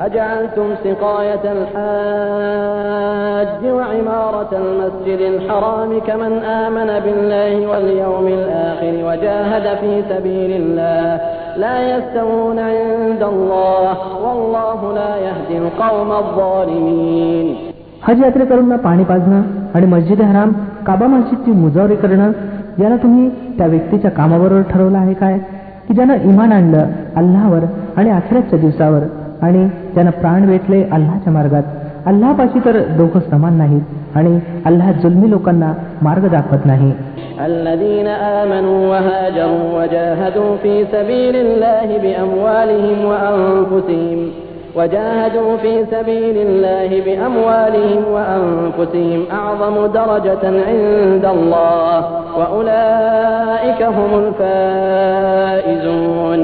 أجعلتم سقاية الحاج وعمارة المسجد الحرام كمن آمن بالله واليوم الآخر وجاهد في سبيل الله لا يستوون عند الله والله لا يهدي القوم الظالمين हज यात्रेकरूंना पाणी पाजणं आणि मस्जिद हराम काबा मस्जिदची मुजावरी करणं याला तुम्ही त्या व्यक्तीच्या कामाबरोबर ठरवलं आहे काय की ज्यानं इमान आणलं अल्लावर आणि अखेरच्या दिवसावर आणि ज्यानं प्राण वेचले अल्लाच्या मार्गात अल्लापाशी तर दोघं समान नाहीत आणि अल्लाह जुलमी लोकांना मार्ग दाखवत नाही الذين آمنوا وهاجروا وجاهدوا في سبيل الله بأموالهم وأنفسهم وجاهدوا في سبيل الله بأموالهم وأنفسهم أعظم درجة عند الله وأولئك هم الفائزون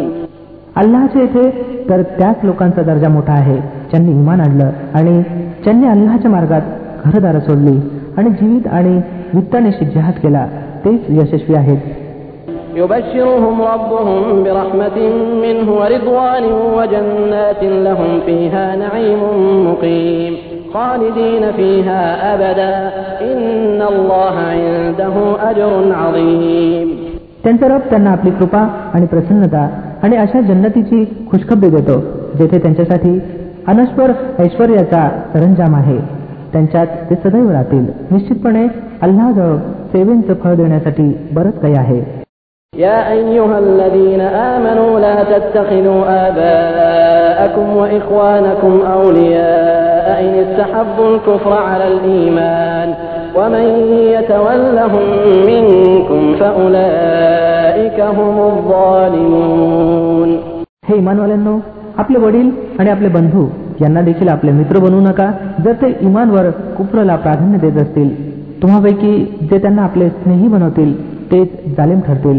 अल्लाहचे येथे तर त्याच लोकांचा दर्जा मोठा आहे. ज्यांनी इमान आणलं आणि ज्यांनी अल्लाहच्या मार्गात घरदार सोडली आणि जीवित आणि वित्तानिशी जिहाद केला. तेच यशस्वी आहेत. त्यांचा रब त्यांना आपली कृपा आणि प्रसन्नता आणि अशा जन्नतीची खुशखबरी देतो जेथे त्यांच्यासाठी अनस्वर ऐश्वर्याचा सरंजाम आहे त्यांच्यात ते सदैव राहतील निश्चितपणे अल्लाजवळ सेवेंचं फळ देण्यासाठी बरंच काही आहे يا أيها الذين آمنوا لا تتخذوا آباءكم وإخوانكم أولياء إن استحبوا الكفر على الإيمان ومن يتولهم منكم فأولئك هم الظالمون हे इमानवाल्यांनो आपले वडील आणि आपले बंधू यांना देखील आपले मित्र बनवू नका जर ते इमानवर कुफरला प्राधान्य देत असतील तुम्हापैकी जे त्यांना आपले स्नेही बनवतील तेच जालिम ठरतील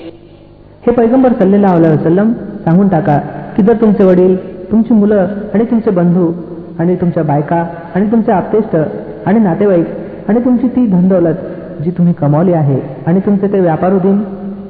हे पैगंबर सल्लेला वसलम सांगून टाका की जर तुमचे वडील तुमची मुलं आणि तुमचे बंधू आणि तुमच्या बायका आणि तुमचे आपतेष्ट आणि नातेवाईक आणि तुमची ती धनदौलत जी तुम्ही कमावली आहे आणि तुमचे ते व्यापार उदीम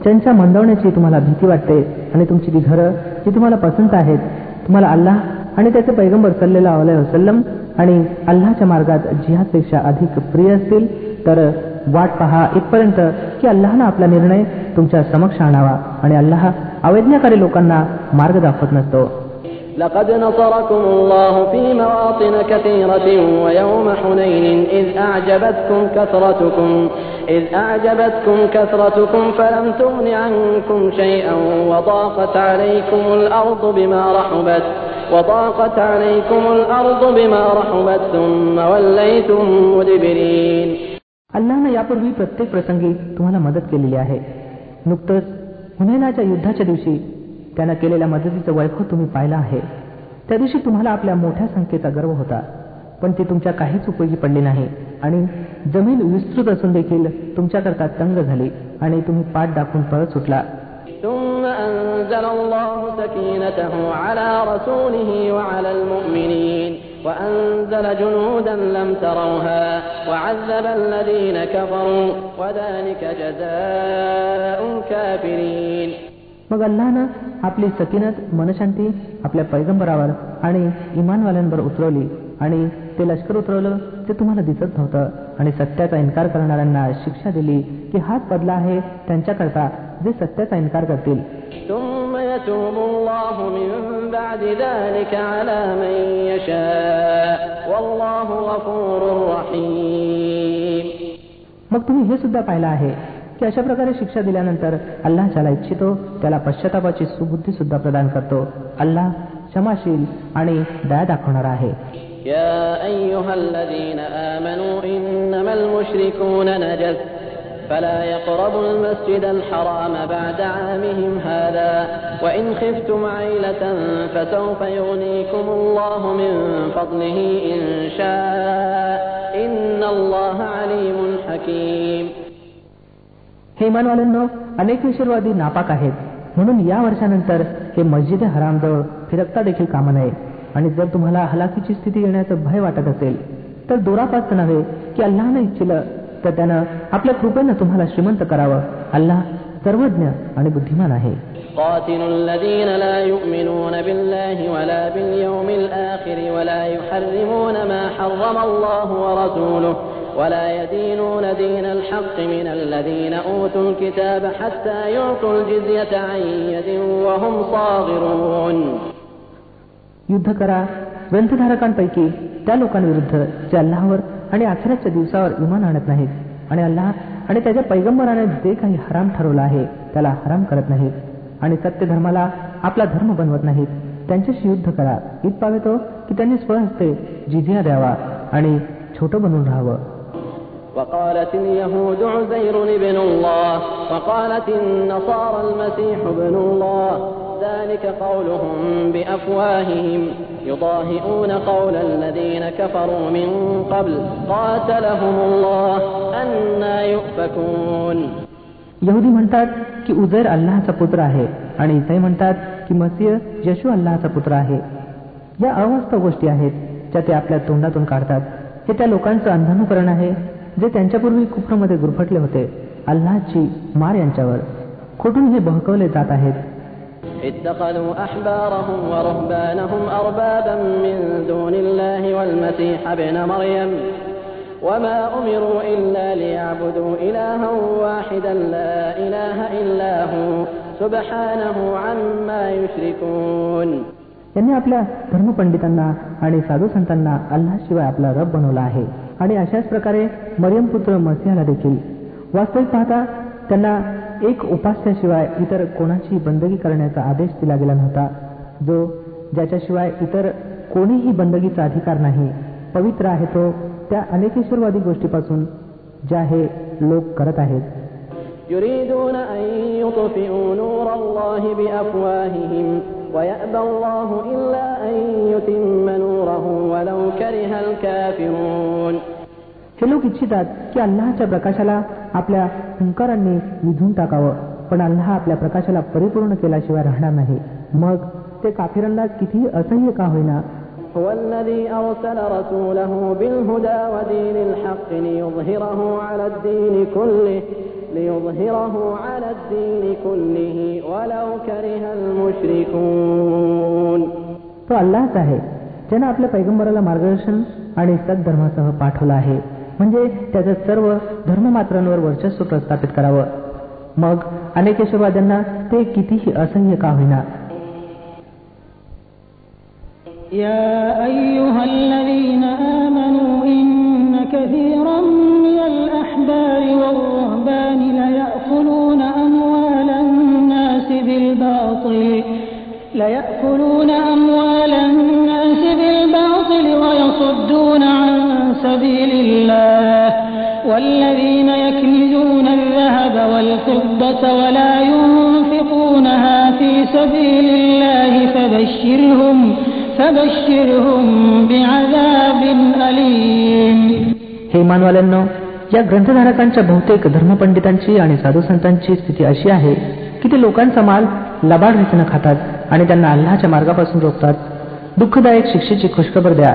ज्यांच्या मंदवण्याची तुम्हाला भीती वाटते आणि तुमची ती घरं जी तुम्हाला पसंत आहेत तुम्हाला अल्लाह आणि त्याचे पैगंबर सल्लेला वसलम आणि अल्लाच्या मार्गात जिहादपेक्षा अधिक प्रिय असतील तर वाट पहा इथपर्यंत की अल्लाहनं आपला निर्णय तुमच्या समक्ष आणावा आणि अल्लाह अवैज्ञाकारी लोकांना मार्ग दाखवत नसतो لقد نصركم الله في مواطن كثيرة ويوم حنين إذ أعجبتكم كثرتكم إذ أعجبتكم كثرتكم فلم تغن عنكم شيئا وضاقت عليكم الأرض بما رحبت وضاقت عليكم الأرض بما رحبت ثم وليتم مدبرين अल्लानं यापूर्वी प्रत्येक प्रसंगी तुम्हाला मदत केलेली आहे. नुकतंच हुनेनाच्या युद्धाच्या दिवशी त्यानं केलेल्या मदतीचं वैभव तुम्ही पाहिलं आहे. त्या दिवशी तुम्हाला आपल्या मोठ्या संख्येचा गर्व होता. पण ती तुमच्या काहीच उपयोगी पडली नाही आणि जमीन विस्तृत असून देखील तुमच्याकरता तंग झाली आणि तुम्ही पाठ दाखवून पळत सुटला. ثم أنزل الله سكينته على رسوله وعلى المؤمنين وأنزل جنودا لم تروها وعذب الذين كفروا وذلك جزاء الكافرين मग अल्लानं आपली सकिनत मनशांती आपल्या पैगंबरावर आणि इमानवाल्यांवर उतरवली आणि ते लष्कर उतरवलं ते तुम्हाला दिसत नव्हतं आणि सत्याचा इन्कार करणाऱ्यांना शिक्षा दिली की हाच बदला आहे त्यांच्याकरता जे सत्याचा इन्कार करतील ثم يتوب الله من بعد ذلك على من يشاء والله غفور رحيم मग तुम्ही हे सुद्धा पाहिलं आहे की अशा प्रकारे शिक्षा दिल्यानंतर अल्लाह ज्याला इच्छितो त्याला पश्चातापाची सुबुद्धी सुद्धा प्रदान करतो अल्लाह क्षमाशील आणि दया दाखवणारा आहे يا أيها الذين آمنوا إنما المشركون نجس فلا يقربوا المسجد الحرام بعد عامهم هذا وإن خفتم عيلة فسوف يغنيكم الله من فضله إن شاء إن الله عليم حكيم हे इमानवाल्यांनो अनेक विश्ववादी नापाक आहेत म्हणून या वर्षानंतर हे मस्जिद हरामजवळ फिरकता देखील कामा नये आणि जर तुम्हाला हलाखीची स्थिती येण्याचं भय वाटत असेल तर दोरापास्त नव्हे की अल्लानं इच्छिलं तर त्यानं आपल्या कृपेनं तुम्हाला श्रीमंत करावं अल्लाह सर्वज्ञ आणि बुद्धिमान आहे قاتلوا الذين لا يؤمنون بالله ولا باليوم الآخر ولا يحرمون ما حرم الله ورسوله ولا يدينون دين الحق من الذين أوتوا الكتاب حتى يعطوا الجزية عن يد وهم صاغرون युद्ध करा ग्रंथधारकांपैकी त्या लोकांविरुद्ध जे अल्लाहवर आणि अखेरच्या दिवसावर इमान आणत नाहीत आणि अल्लाह आणि त्याच्या पैगंबराने जे काही हराम ठरवलं आहे त्याला हराम करत नाहीत आणि सत्य धर्माला आपला धर्म बनवत नाहीत त्यांच्याशी युद्ध करा इतपावे तो की त्यांनी स्वहस्ते जिझिया द्यावा आणि छोटं बनून राहावं وقالت اليهود عزير ابن الله وقالت النصارى المسيح ابن الله ذلك قولهم بأفواههم يضاهئون قول الذين كفروا من قبل قاتلهم الله أنا يؤفكون यहुदी म्हणतात की उजैर अल्लाहचा पुत्र आहे आणि इसाई म्हणतात की मसीह यशू अल्लाहचा पुत्र आहे या अवास्तव गोष्टी आहेत ज्या ते आपल्या तोंडातून काढतात हे त्या लोकांचं अंधानुकरण आहे जे त्यांच्यापूर्वी कुप्रमध्ये गुरफटले होते अल्लाहची मार यांच्यावर खोटून हे बहकवले जात आहेत اتخذوا أحبارهم ورهبانهم أربابا من دون الله والمسيح ابن مريم وما أمروا إلا ليعبدوا إلها واحدا لا إله إلا هو سبحانه عما يشركون यांनी आपल्या धर्मपंडितांना आणि साधू संतांना अल्लाशिवाय आपला रब बनवला आहे आणि अशाच प्रकारे मरियम पुत्र मसिहाला देखील वास्तविक पाहता त्यांना एक उपास्याशिवाय इतर कोणाची बंदगी करण्याचा आदेश दिला गेला नव्हता. जो ज्याच्याशिवाय इतर कोणीही बंदगीचा अधिकार नाही पवित्र आहे तो त्या अनेकेश्वरवादी गोष्टीपासून ज्या हे लोक करत आहेत. हे लोक इच्छितात की अल्लाहच्या प्रकाशाला आपल्या हुंकारांनी विझून टाकावं पण अल्लाह आपल्या प्रकाशाला परिपूर्ण केल्याशिवाय राहणार नाही मग ते काफिरांना कितीही असह्य का होईना هو الذي أرسل رسوله بالهدى ودين الحق ليظهره على الدين كله ليظهره على الدين كله ولو كره المشركون तो अल्लाहच आहे ज्यानं आपल्या पैगंबराला मार्गदर्शन आणि सद्धर्मासह पाठवलं आहे म्हणजे त्याचं सर्व धर्ममात्रांवर वर्चस्व प्रस्थापित करावं मग अनेकेश्वरवाद्यांना ते कितीही असह्य का होईना يا أيها الذين آمنوا إن كثيرا من الأحبار والرهبان ليأكلون أموال الناس بالباطل ليأكلون أموال الناس بالباطل ويصدون عن سبيل الله والذين يكنزون الذهب والفضة ولا ينفقونها في سبيل الله فبشرهم فبشرهم بعذاب أليم हे मानवाल्यांनो या ग्रंथधारकांच्या बहुतेक धर्मपंडितांची आणि साधू संतांची स्थिती अशी आहे की ते लोकांचा माल लबाड रीतीनं खातात आणि त्यांना अल्लाच्या मार्गापासून रोखतात दुःखदायक शिक्षेची खुशखबर द्या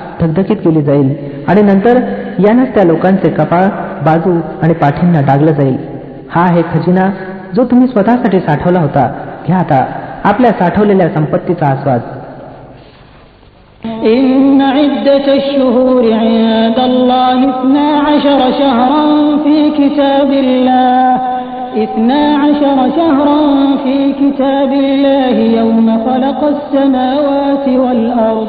धगधकीत केली जाईल आणि नंतर यानंच त्या लोकांचे कपाळ बाजू आणि पाठींना डागलं जाईल हा आहे खजिना जो तुम्ही स्वतःसाठी साठवला होता घ्या आता आपल्या साठवलेल्या संपत्तीचा आस्वाद إن عدة الشهور عند الله اثنا عشر شهرا في كتاب الله اثنا عشر شهرا في كتاب الله يوم خلق السماوات والأرض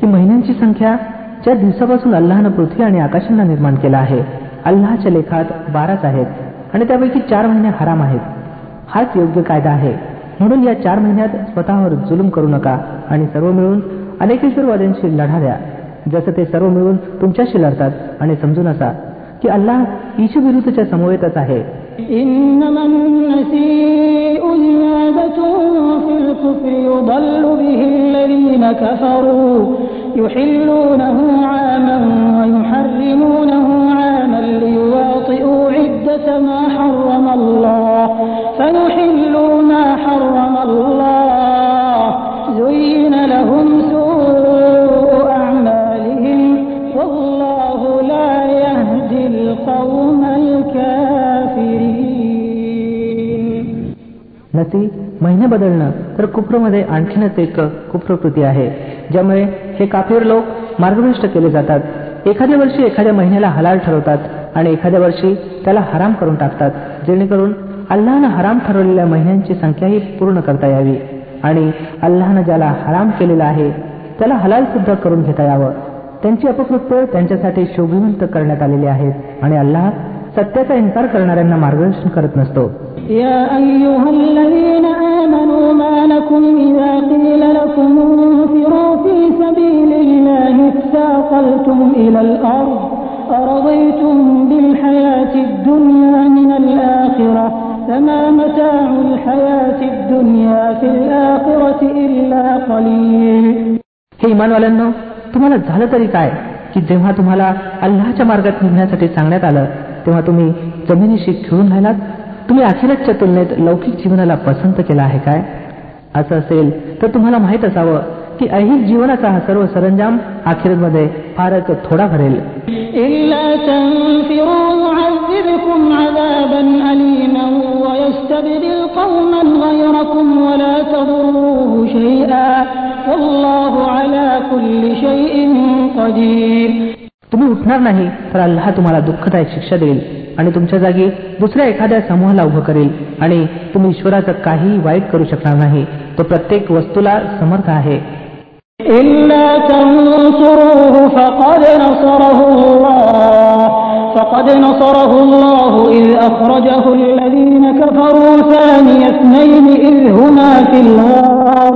की महिन्यांची संख्या ज्या दिवसापासून अल्लाहनं पृथ्वी आणि आकाशांना निर्माण केला आहे अल्लाच्या लेखात बाराच आहेत आणि त्यापैकी चार महिने हराम आहेत. हाच योग्य कायदा आहे. म्हणून या चार महिन्यात स्वतःवर जुलूम करू नका आणि सर्व मिळून अनेकेश्वरवाद्यांशी लढा द्या. जसं ते सर्व मिळून तुमच्याशी लढतात आणि समजून असा की अल्लाह ईशविरुद्धच्या समवेतच आहे. الكفر يضل به الذين كفروا يحلونه عاما ويحرمونه कुप्रमध्ये आणखीनच एक कुप्रकृती आहे ज्यामुळे हे काफीर लोक मार्गभ्रष्ट केले जातात. एखाद्या वर्षी एखाद्या महिन्याला हलाल ठरवतात आणि एखाद्या वर्षी त्याला हराम करून टाकतात जेणेकरून अल्लाहनं हराम ठरवलेल्या महिन्यांची संख्याही पूर्ण करता यावी आणि अल्लाहनं ज्याला हराम केलेला आहे त्याला हलाल सुद्धा करून घेता यावं. त्यांची अपकृत्य त्यांच्यासाठी शोभिवंत करण्यात आलेली आहेत आणि अल्लाह सत्याचा इन्कार करणाऱ्यांना मार्गदर्शन करत नसतो. يا أيها الذين آمنوا ما لكم إذا قيل لكم انفروا في سبيل الله اثاقلتم إلى الأرض أرضيتم بالحياة الدنيا من الآخرة فما متاع الحياة الدنيا في الآخرة إلا قليل हे इमानवाल्यांनो तुम्हाला झालं तरी काय की जेव्हा तुम्हाला अल्लाहच्या मार्गात निघण्यासाठी सांगण्यात आलं तेव्हा तुम्ही जमिनीशी खिळून राहिलात तुम्ही अखिरतच्या तुलनेत लौकिक जीवनाला पसंत केला आहे काय असं असेल तर तुम्हाला माहीत असावं की अहिक जीवनाचा हा सर्व सरंजाम अखेरमध्ये फारच थोडा भरेल. तुम्ही उठणार नाही तर अल्लाह तुम्हाला दुःखदायक शिक्षा देईल आणि तुमच्या जागी दुसऱ्या एखाद्या समूहाला उभं करेल आणि तुम्ही ईश्वराचं काही वाईट करू शकणार नाही. तो प्रत्येक वस्तूला समर्थ आहे إلا تنصروه فقد نصره الله فقد نصره الله إذ أخرجه الذين كفروا ثاني اثنين إذ هما في الغار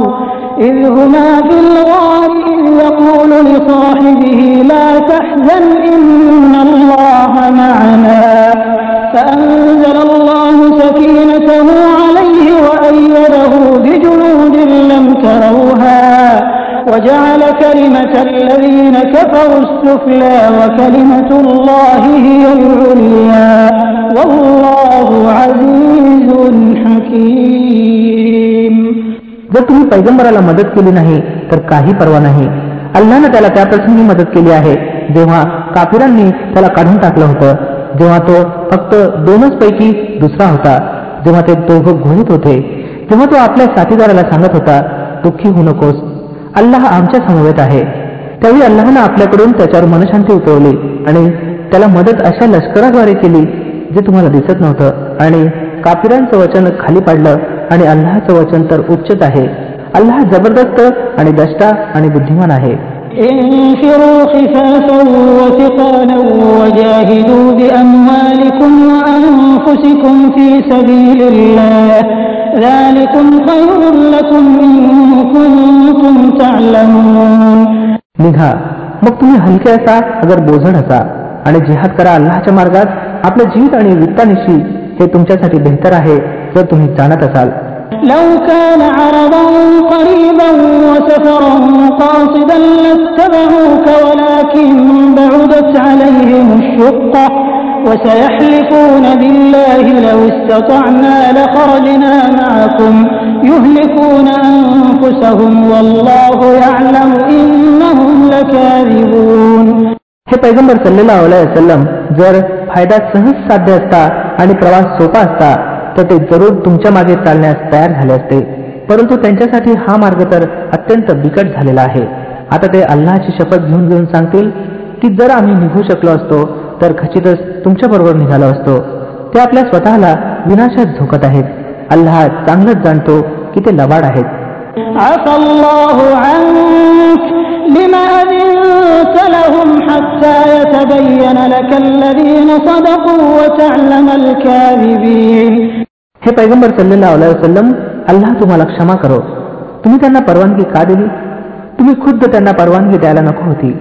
إذ هما في الغار إذ يقول لصاحبه لا تحزن إن الله معنا وجعل كلمة الذين كفروا السفلى وكلمة الله هي العليا والله عزيز حكيم जर तुम्ही पैगंबराला मदत केली नाही तर काही परवा नाही अल्लानं त्याला त्या प्रसंगी मदत केली आहे जेव्हा काफिरांनी त्याला काढून टाकलं होतं जेव्हा तो फक्त दोनच पैकी दुसरा होता जेव्हा ते दोघं घोळीत होते तेव्हा तो आपल्या साथीदाराला सांगत होता दुःखी होऊ नकोस अल्लाह आमच्या समवेत आहे. त्यावेळी अल्लाहनं आपल्याकडून त्याच्यावर मनशांती उतरवली आणि त्याला मदत अशा लष्कराद्वारे केली जे तुम्हाला दिसत नव्हतं. आणि कापिरांचं वचन खाली पाडलं आणि अल्लाहचं वचन तर उच्चच आहे. अल्लाह जबरदस्त आणि दष्टा आणि बुद्धिमान आहे. निघा. मग तुम्ही हलके असा अगर बोझड असा आणि जिहाद करा अल्लाच्या मार्गात आपल्या जीवित आणि वित्तानिशी हे तुमच्यासाठी बेहतर आहे जर तुम्ही जाणत असाल. لو كان عرضا قريبا وسفرا قاصدا لاتبعوك ولكن بعدت عليهم الشقة وسيحلفون بالله لو استطعنا لخرجنا معكم يهلكون أنفسهم والله يعلم إنهم لكاذبون हे पैगंबर सल्लेला वसलम जर फायदा सहज साध्य असता आणि प्रवास सोपा असता तर ते जरूर तुमच्या मागे चालण्यास तयार झाले असते परंतु त्यांच्यासाठी हा मार्ग तर अत्यंत बिकट झालेला आहे आता ते अल्लाची शपथ घेऊन घेऊन सांगतील की जर आम्ही निघू शकलो असतो तर खचितच तुमच्याबरोबर निघालो असतो ते आपल्या स्वतःला विनाशात झोकत आहेत अल्लाह चांगलंच जाणतो की ते लबाड आहेत عفى الله عنك لما أذنت لهم حتى يتبين لك الذين صدقوا وتعلم الكاذبين हे पैगंबर सल्लेला वसलम अल्लाह तुम्हाला क्षमा करो तुम्ही त्यांना परवानगी का दिली तुम्ही खुद्द त्यांना परवानगी द्यायला नको होती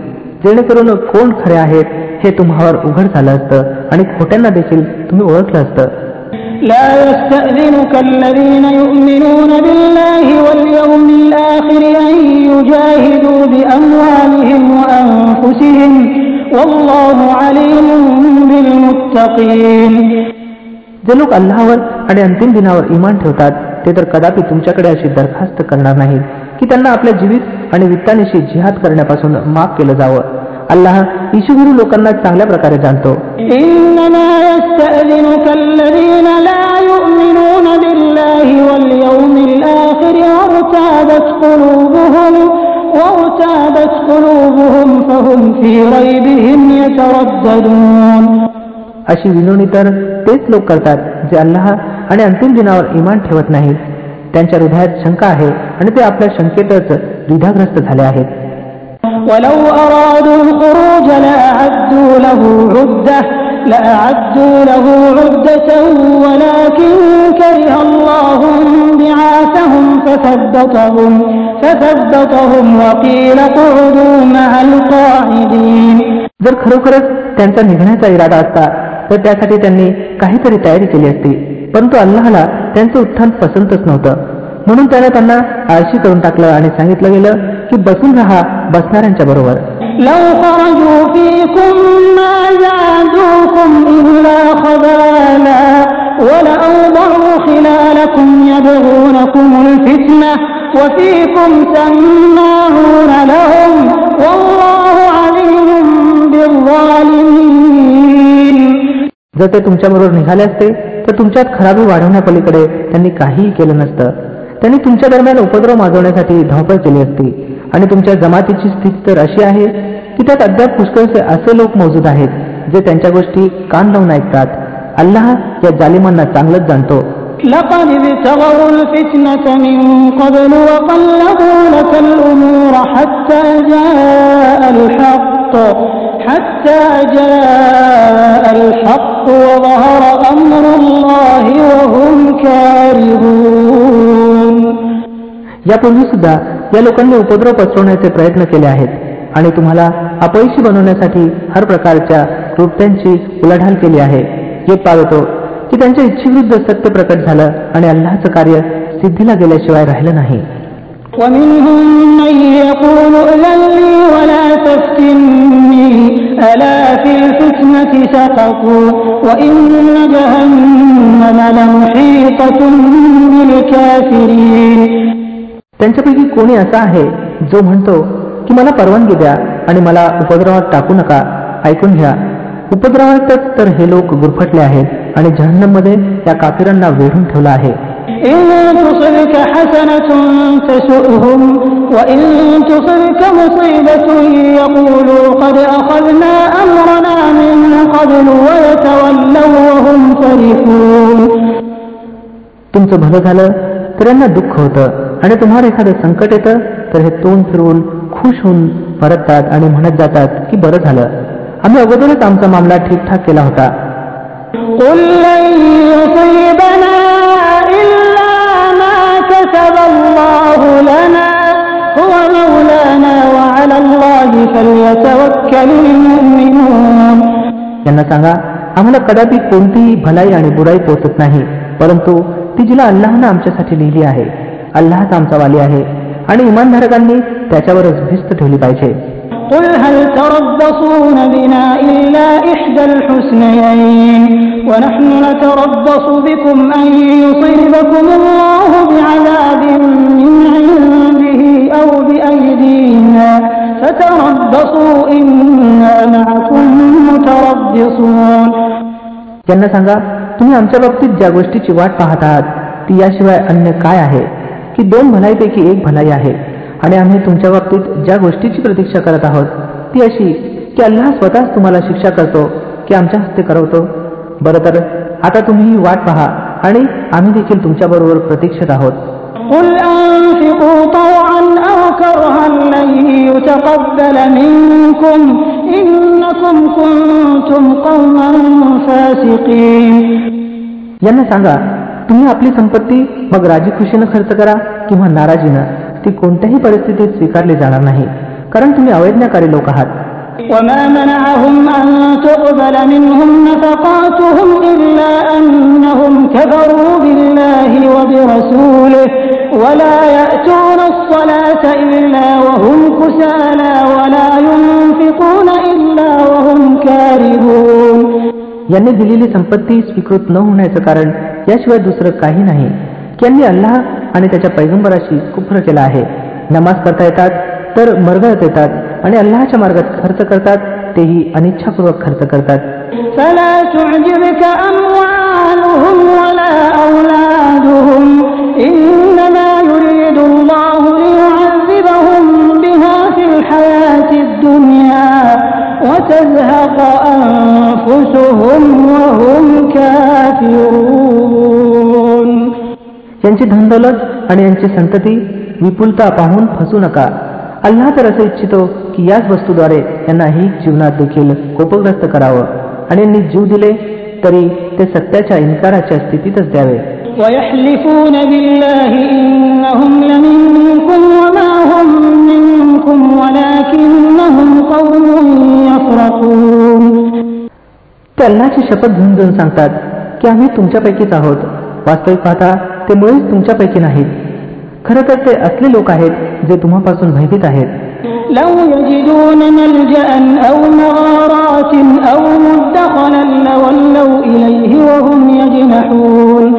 जेणेकरून कोण खरे आहेत हे तुम्हावर उघड झालं असतं आणि खोट्यांना देखील तुम्ही ओळखलं असतं لا يستأذنك الذين يؤمنون بالله واليوم الآخر أن يجاهدوا بأموالهم وأنفسهم والله عليم بالمتقين जे लोक अल्लावर आणि अंतिम दिनावर इमान ठेवतात ते तर कदापि तुमच्याकडे अशी दरखास्त करणार नाहीत की त्यांना आपल्या जीवित आणि वित्तानिशी जिहाद करण्यापासून माफ केलं जावं अल्लाह ईशुगुरू लोकांना चांगल्या प्रकारे जाणतो إنما يستأذنك الذين لا يؤمنون بالله واليوم الآخر وارتابت قلوبهم وارتابت قلوبهم فهم في ريبهم يترددون अशी विनवणी तर तेच लोक करतात जे अल्लाह आणि अंतिम दिनावर इमान ठेवत नाहीत त्यांच्या हृदयात शंका आहे आणि ते आपल्या शंकेतच द्विधाग्रस्त झाले आहेत ولو أرادوا الخروج لأعدوا له عدة لأعدوا له عدة ولكن كره الله بعاثهم فثبتهم فثبتهم وقيل اقعدوا مع القاعدين जर खरोखरच त्यांचा निघण्याचा इरादा असता तर त्यासाठी त्यांनी काहीतरी तयारी केली असती. परंतु अल्लाहला त्यांचं उत्थान पसंतच नव्हतं. म्हणून त्याने त्यांना आळशी करून टाकलं आणि सांगितलं गेलं की बसून राहा बसणाऱ्यांच्या बरोबर. जर ते तुमच्याबरोबर निघाले असते तर तुमच्यात खराबी वाढवण्यापलीकडे त्यांनी काहीही केलं नसतं त्यांनी तुमच्या दरम्यान उपद्रव माजवण्यासाठी धावपळ केली असती आणि तुमच्या जमातीची स्थिती तर अशी आहे की त्यात अद्याप पुष्कळचे असे लोक मौजूद आहेत जे त्यांच्या गोष्टी कान लावून ऐकतात अल्लाह या जालिमांना चांगलंच जाणतो لقد ابتغوا الفتنة من قبل وقلبوا لك الأمور حتى جاء الحق حتى جاء الحق وظهر أمر الله وهم كارهون यापूर्वी सुद्धा या लोकांनी उपद्रव पसरवण्याचे प्रयत्न केले आहेत आणि तुम्हाला अपयशी बनवण्यासाठी हर प्रकारच्या कृत्यांची उलाढाल केली आहे हे पावतो की त्यांच्या इच्छेविरुद्ध सत्य प्रकट झालं आणि अल्लाचं कार्य सिद्धीला गेल्याशिवाय राहिलं नाही ومنهم من يقول ائذن لي ولا تفتني ألا في الفتنة سقطوا وإن جهنم لمحيطة بالكافرين त्यांच्यापैकी कोणी असा आहे जो म्हणतो की मला परवानगी द्या आणि मला उपद्रवात टाकू नका ऐकून घ्या उपद्रवातच तर हे लोक गुरफटले आहेत आणि जहन्नममध्ये या काफिरांना वेढून ठेवलं आहे إن تصبك حسنة تسؤهم وإن تصبك مصيبة يقولوا قد أخذنا أمرنا من قبل ويتولوا وهم فرحون तुमचं भलं झालं तर यांना दुःख होतं आणि तुम्हाला एखादं संकट येतं तर हे तोंड फिरवून खुश होऊन परततात आणि म्हणत जातात की बरं झालं आम्ही अगोदरच आमचा मामला ठीकठाक केला होता قل لن يصيبنا إلا ما كتب الله لنا هو مولانا وعلى الله فليتوكل المؤمنون यांना सांगा आम्हाला कदापि कोणतीही भलाई आणि बुराई पोचत नाही परंतु ती जिला अल्लाहनं आमच्यासाठी लिहिली आहे अल्लाहच आमचा वाली आहे आणि इमानधारकांनी त्याच्यावरच भिस्त ठेवली पाहिजे قل هل تربصون بنا إلا إحدى الحسنيين ونحن نتربص بكم أن يصيبكم الله بعذاب त्यांना सांगा तुम्ही आमच्या बाबतीत ज्या गोष्टीची वाट पाहत आहात ती याशिवाय अन्य काय आहे? की दोन भलाईपैकी एक भलाई आहे आणि आम्ही तुमच्या बाबतीत ज्या गोष्टीची प्रतीक्षा करत आहोत ती अशी की अल्लाह स्वतःच तुम्हाला शिक्षा करतो की आमच्या हस्ते करवतो. बरं तर आता तुम्ही ही वाट पहा आणि आम्ही देखील तुमच्याबरोबर प्रतीक्षेत आहोत. قل أنفقوا طوعا أو كرها لن يتقبل منكم إنكم كنتم قوما فاسقين यांना सांगा तुम्ही आपली संपत्ती मग राजी खुशीनं खर्च करा किंवा नाराजीनं ती कोणत्याही परिस्थितीत स्वीकारली जाणार नाही कारण तुम्ही अवैज्ञाकारी लोक आहात وما منعهم أن تقبل منهم نفقاتهم إلا أنهم كفروا بالله وبرسوله ولا يأتون الصلاة إلا وهم كسالى ولا ينفقون إلا وهم كارهون यांनी दिलेली संपत्ती स्वीकृत न होण्याचं कारण याशिवाय दुसरं काही नाही की यांनी अल्लाह आणि त्याच्या पैगंबराशी कुफ्र केला आहे नमाज करता येतात तर मरगळत येतात आणि अल्लाहच्या मार्गात खर्च करतात तेही अनिच्छापूर्वक खर्च करतात यांची धनदौलत आणि यांची संतती विपुलता पाहून फसू नका. अल्लाह तर असं इच्छितो की याच वस्तूद्वारे यांनाही जीवनात देखील कोपग्रस्त करावं आणि यांनी जीव दिले तरी ते सत्याच्या इन्काराच्या स्थितीतच द्यावे. ते अल्लाची शपथ घेऊन सांगतात की आम्ही तुमच्यापैकीच आहोत. वास्तविक पाहता ते मुळीच तुमच्यापैकी नाहीत खरं तर ते असले लोक आहेत जे तुम्हापासून भयभीत आहेत لو يجدون ملجأ أو مغارات أو مدخلا لولوا إليه وهم يجنحون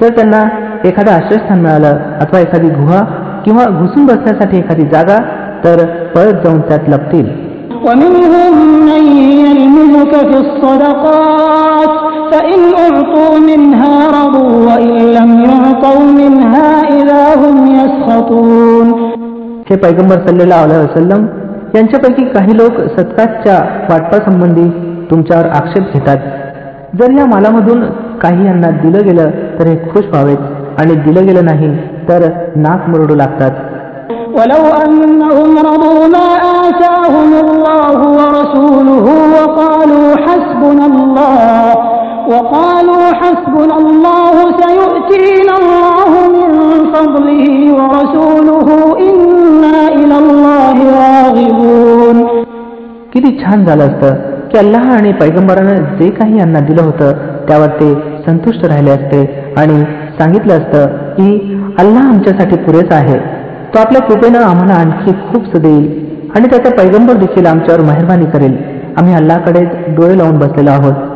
जर त्यांना एखादं आश्रयस्थान मिळालं अथवा एखादी गुहा किंवा घुसून बसण्यासाठी एखादी जागा तर पळत जाऊन त्यात लपतील ومنهم من يلمزك في الصدقات فإن أعطوا منها رضوا وإن لم يعطوا منها إذا هم يسخطون हे पैगंबर सल्लेला अलैहि वसल्लम यांच्यापैकी काही लोक सत्काच्या वाटपासंबंधी तुमच्यावर आक्षेप घेतात जर या मालामधून काही यांना दिलं गेलं तर हे खुश व्हावेत आणि दिलं गेलं नाही तर नाक मुरडू लागतात ولو أنهم رضوا ما آتاهم الله ورسوله وقالوا حسبنا الله وقالوا حسبنا الله سيؤتينا الله من فضله ورسوله إنا إلى الله راغبون किती छान झालं असतं की अल्लाह आणि पैगंबरानं जे काही यांना दिलं होतं त्यावर ते संतुष्ट राहिले असते आणि सांगितलं असतं की अल्लाह आमच्यासाठी पुरेसा आहे तो आपल्या कृपेनं आम्हाला आणखी खूप देईल आणि त्याचा पैगंबर देखील आमच्यावर मेहरबानी करेल आम्ही अल्लाहकडे डोळे लावून बसलेलो आहोत